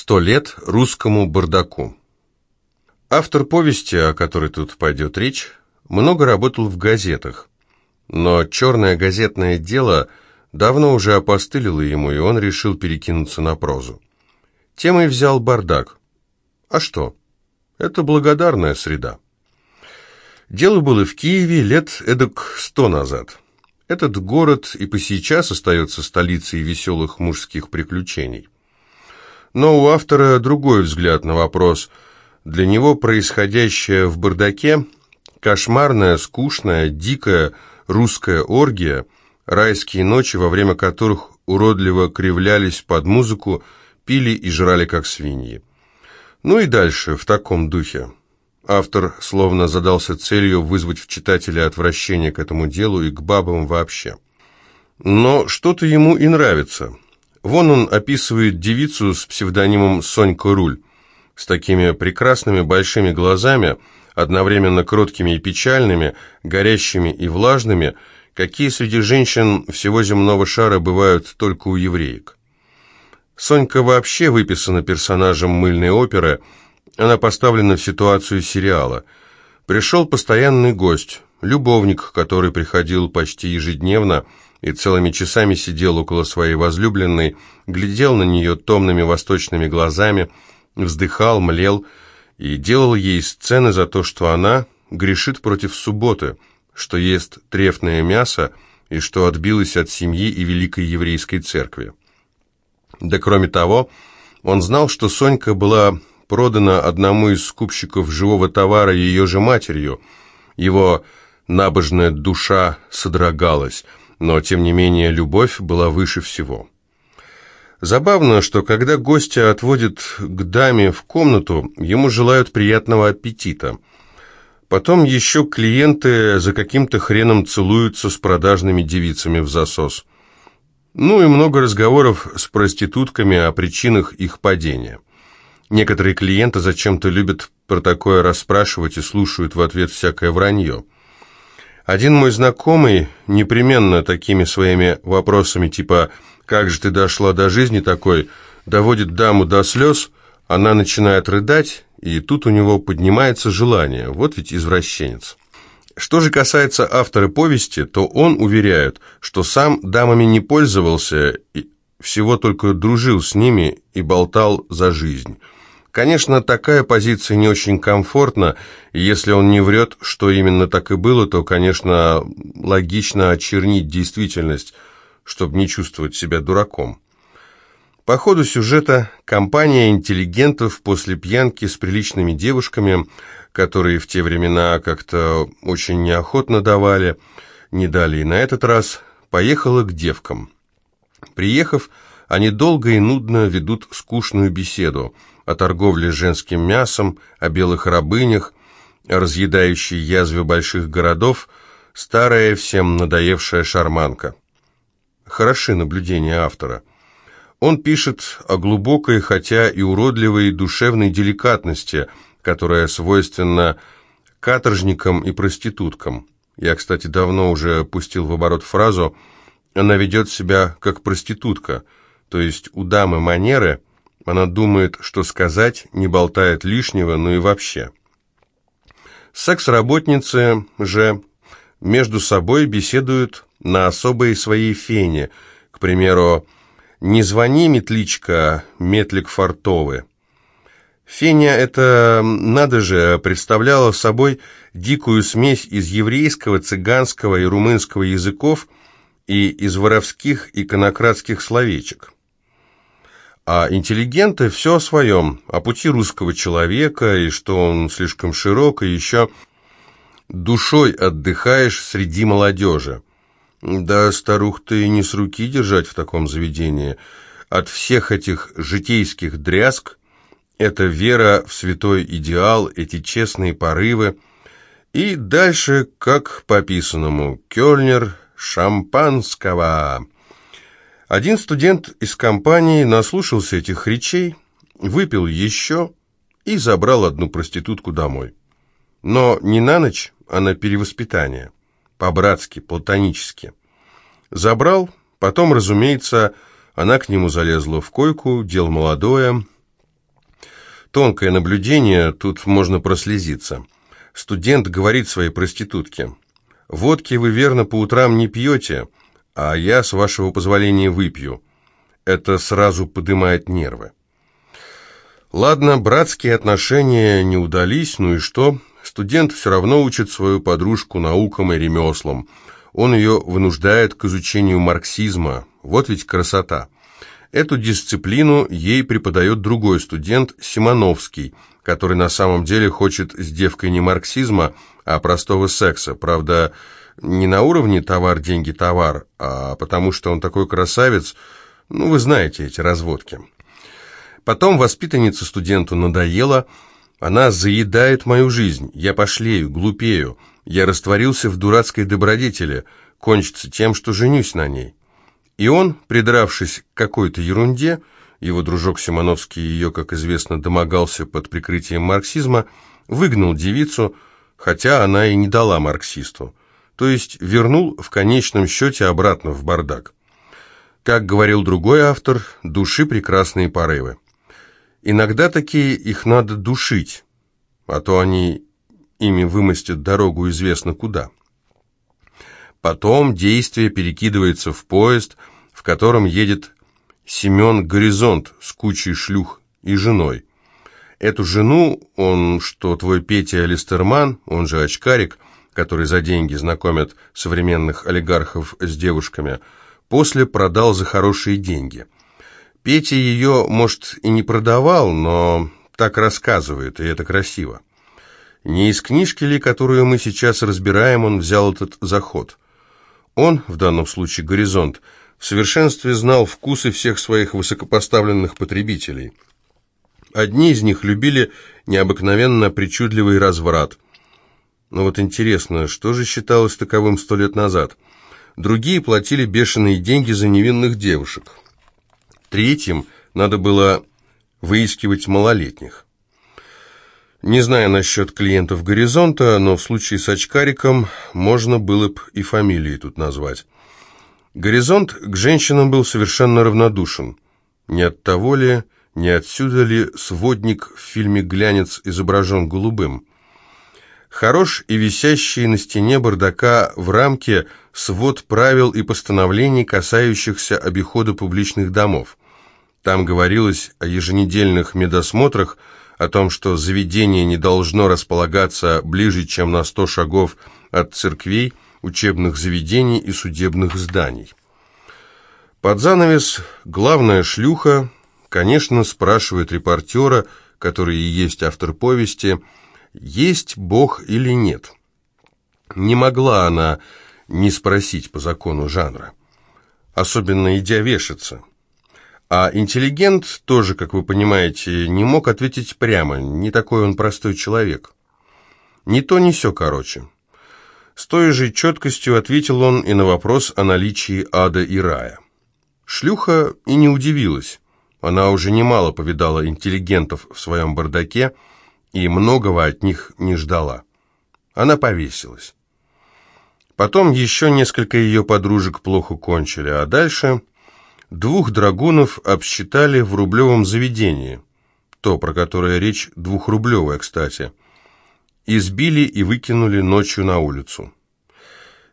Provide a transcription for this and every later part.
Сто лет русскому бардаку. Автор повести, о которой тут пойдет речь, много работал в газетах, но черное газетное дело давно уже опостылило ему, и он решил перекинуться на прозу. Темой взял бардак. А что? Это благодарная среда. Дело было в Киеве лет эдак сто назад. Этот город и по сейчас остается столицей веселых мужских приключений. Но у автора другой взгляд на вопрос. Для него происходящее в бардаке – кошмарная, скучная, дикая русская оргия, райские ночи, во время которых уродливо кривлялись под музыку, пили и жрали как свиньи. Ну и дальше, в таком духе. Автор словно задался целью вызвать в читателя отвращение к этому делу и к бабам вообще. Но что-то ему и нравится – Вон он описывает девицу с псевдонимом Сонька Руль, с такими прекрасными большими глазами, одновременно кроткими и печальными, горящими и влажными, какие среди женщин всего земного шара бывают только у евреек. Сонька вообще выписана персонажем мыльной оперы, она поставлена в ситуацию сериала. Пришел постоянный гость, любовник, который приходил почти ежедневно, и целыми часами сидел около своей возлюбленной, глядел на нее томными восточными глазами, вздыхал, млел и делал ей сцены за то, что она грешит против субботы, что ест трефное мясо и что отбилась от семьи и великой еврейской церкви. Да кроме того, он знал, что Сонька была продана одному из скупщиков живого товара ее же матерью. Его набожная душа содрогалась – но, тем не менее, любовь была выше всего. Забавно, что когда гостя отводят к даме в комнату, ему желают приятного аппетита. Потом еще клиенты за каким-то хреном целуются с продажными девицами в засос. Ну и много разговоров с проститутками о причинах их падения. Некоторые клиенты зачем-то любят про такое расспрашивать и слушают в ответ всякое вранье. Один мой знакомый непременно такими своими вопросами, типа «Как же ты дошла до жизни такой?» доводит даму до слез, она начинает рыдать, и тут у него поднимается желание. Вот ведь извращенец. Что же касается автора повести, то он уверяет, что сам дамами не пользовался, и всего только дружил с ними и болтал за жизнь. Конечно, такая позиция не очень комфортна, и если он не врет, что именно так и было, то, конечно, логично очернить действительность, чтобы не чувствовать себя дураком. По ходу сюжета компания интеллигентов после пьянки с приличными девушками, которые в те времена как-то очень неохотно давали, не дали и на этот раз, поехала к девкам. Приехав, они долго и нудно ведут скучную беседу – о торговле женским мясом, о белых рабынях, о разъедающей язве больших городов, старая всем надоевшая шарманка. Хороши наблюдения автора. Он пишет о глубокой, хотя и уродливой душевной деликатности, которая свойственна каторжникам и проституткам. Я, кстати, давно уже пустил в оборот фразу «она ведет себя как проститутка», то есть у дамы манеры – она думает, что сказать, не болтает лишнего, ну и вообще. Секс-работницы же между собой беседуют на особой своей фене. К примеру, «Не звони, метличка, метлик фартовый». Феня это, надо же, представляла собой дикую смесь из еврейского, цыганского и румынского языков и из воровских и конократских словечек. А интеллигенты все о своем, о пути русского человека, и что он слишком широк, и еще душой отдыхаешь среди молодежи. Да, старух, ты не с руки держать в таком заведении. От всех этих житейских дрязг это вера в святой идеал, эти честные порывы. И дальше, как по описанному, Кёльнер шампанского – один студент из компании наслушался этих речей, выпил еще и забрал одну проститутку домой. Но не на ночь, а на перевоспитание. По-братски, платонически. Забрал, потом, разумеется, она к нему залезла в койку, дел молодое. Тонкое наблюдение, тут можно прослезиться. Студент говорит своей проститутке. «Водки вы верно по утрам не пьете, а я, с вашего позволения, выпью». Это сразу поднимает нервы. Ладно, братские отношения не удались, ну и что? Студент все равно учит свою подружку наукам и ремеслам. Он ее вынуждает к изучению марксизма. Вот ведь красота. Эту дисциплину ей преподает другой студент, Симоновский, который на самом деле хочет с девкой не марксизма, а простого секса. Правда, не на уровне товар, деньги, товар, а потому что он такой красавец, ну, вы знаете эти разводки. Потом воспитанница студенту надоела, она заедает мою жизнь, я пошлею, глупею, я растворился в дурацкой добродетели, кончится тем, что женюсь на ней. И он, придравшись к какой-то ерунде, его дружок Симоновский ее, как известно, домогался под прикрытием марксизма, выгнал девицу, хотя она и не дала марксисту, то есть вернул в конечном счете обратно в бардак. Как говорил другой автор, души прекрасные порывы. Иногда такие их надо душить, а то они ими вымостят дорогу известно куда. Потом действие перекидывается в поезд, в котором едет Семен Горизонт с кучей шлюх и женой. Эту жену он, что твой Петя Листерман, он же очкарик, который за деньги знакомит современных олигархов с девушками, после продал за хорошие деньги. Петя ее, может, и не продавал, но так рассказывает, и это красиво. Не из книжки ли, которую мы сейчас разбираем, он взял этот заход – он, в данном случае «Горизонт», в совершенстве знал вкусы всех своих высокопоставленных потребителей. Одни из них любили необыкновенно причудливый разврат. Но вот интересно, что же считалось таковым сто лет назад? Другие платили бешеные деньги за невинных девушек. Третьим надо было выискивать малолетних. Не знаю насчет клиентов «Горизонта», но в случае с очкариком можно было бы и фамилии тут назвать. «Горизонт» к женщинам был совершенно равнодушен. Не от того ли, не отсюда ли сводник в фильме «Глянец» изображен голубым. Хорош и висящий на стене бардака в рамке свод правил и постановлений, касающихся обихода публичных домов. Там говорилось о еженедельных медосмотрах, о том, что заведение не должно располагаться ближе, чем на 100 шагов от церквей, учебных заведений и судебных зданий. Под занавес главная шлюха, конечно, спрашивает репортера, который и есть автор повести, есть Бог или нет. Не могла она не спросить по закону жанра, особенно идя вешаться. А интеллигент тоже, как вы понимаете, не мог ответить прямо, не такой он простой человек. Ни то, ни сё, короче. С той же четкостью ответил он и на вопрос о наличии ада и рая. Шлюха и не удивилась. Она уже немало повидала интеллигентов в своем бардаке и многого от них не ждала. Она повесилась. Потом еще несколько ее подружек плохо кончили, а дальше Двух драгунов обсчитали в рублевом заведении. То, про которое речь, двухрублевое, кстати. Избили и выкинули ночью на улицу.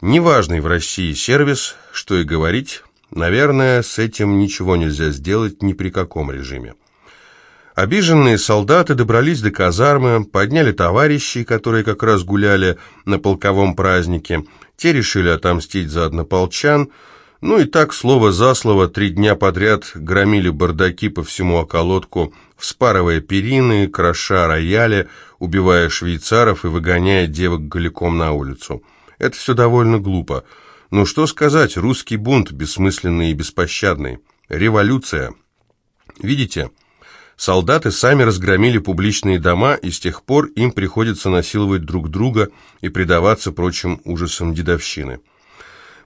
Неважный в России сервис, что и говорить, наверное, с этим ничего нельзя сделать ни при каком режиме. Обиженные солдаты добрались до казармы, подняли товарищей, которые как раз гуляли на полковом празднике. Те решили отомстить за однополчан – ну и так, слово за слово, три дня подряд громили бардаки по всему околотку, вспарывая перины, кроша рояли, убивая швейцаров и выгоняя девок голиком на улицу. Это все довольно глупо. Но что сказать, русский бунт бессмысленный и беспощадный. Революция. Видите, солдаты сами разгромили публичные дома, и с тех пор им приходится насиловать друг друга и предаваться прочим ужасам дедовщины.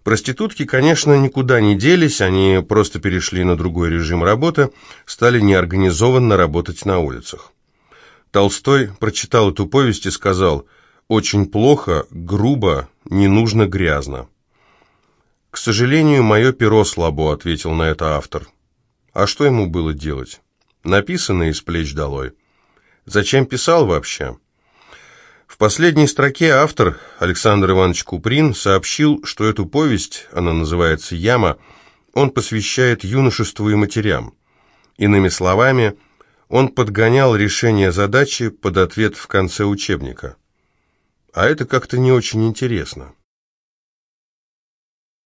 Проститутки, конечно, никуда не делись, они просто перешли на другой режим работы, стали неорганизованно работать на улицах. Толстой прочитал эту повесть и сказал «Очень плохо, грубо, не нужно грязно». «К сожалению, мое перо слабо», — ответил на это автор. А что ему было делать? Написано из плеч долой. Зачем писал вообще? В последней строке автор, Александр Иванович Куприн, сообщил, что эту повесть, она называется «Яма», он посвящает юношеству и матерям. Иными словами, он подгонял решение задачи под ответ в конце учебника. А это как-то не очень интересно.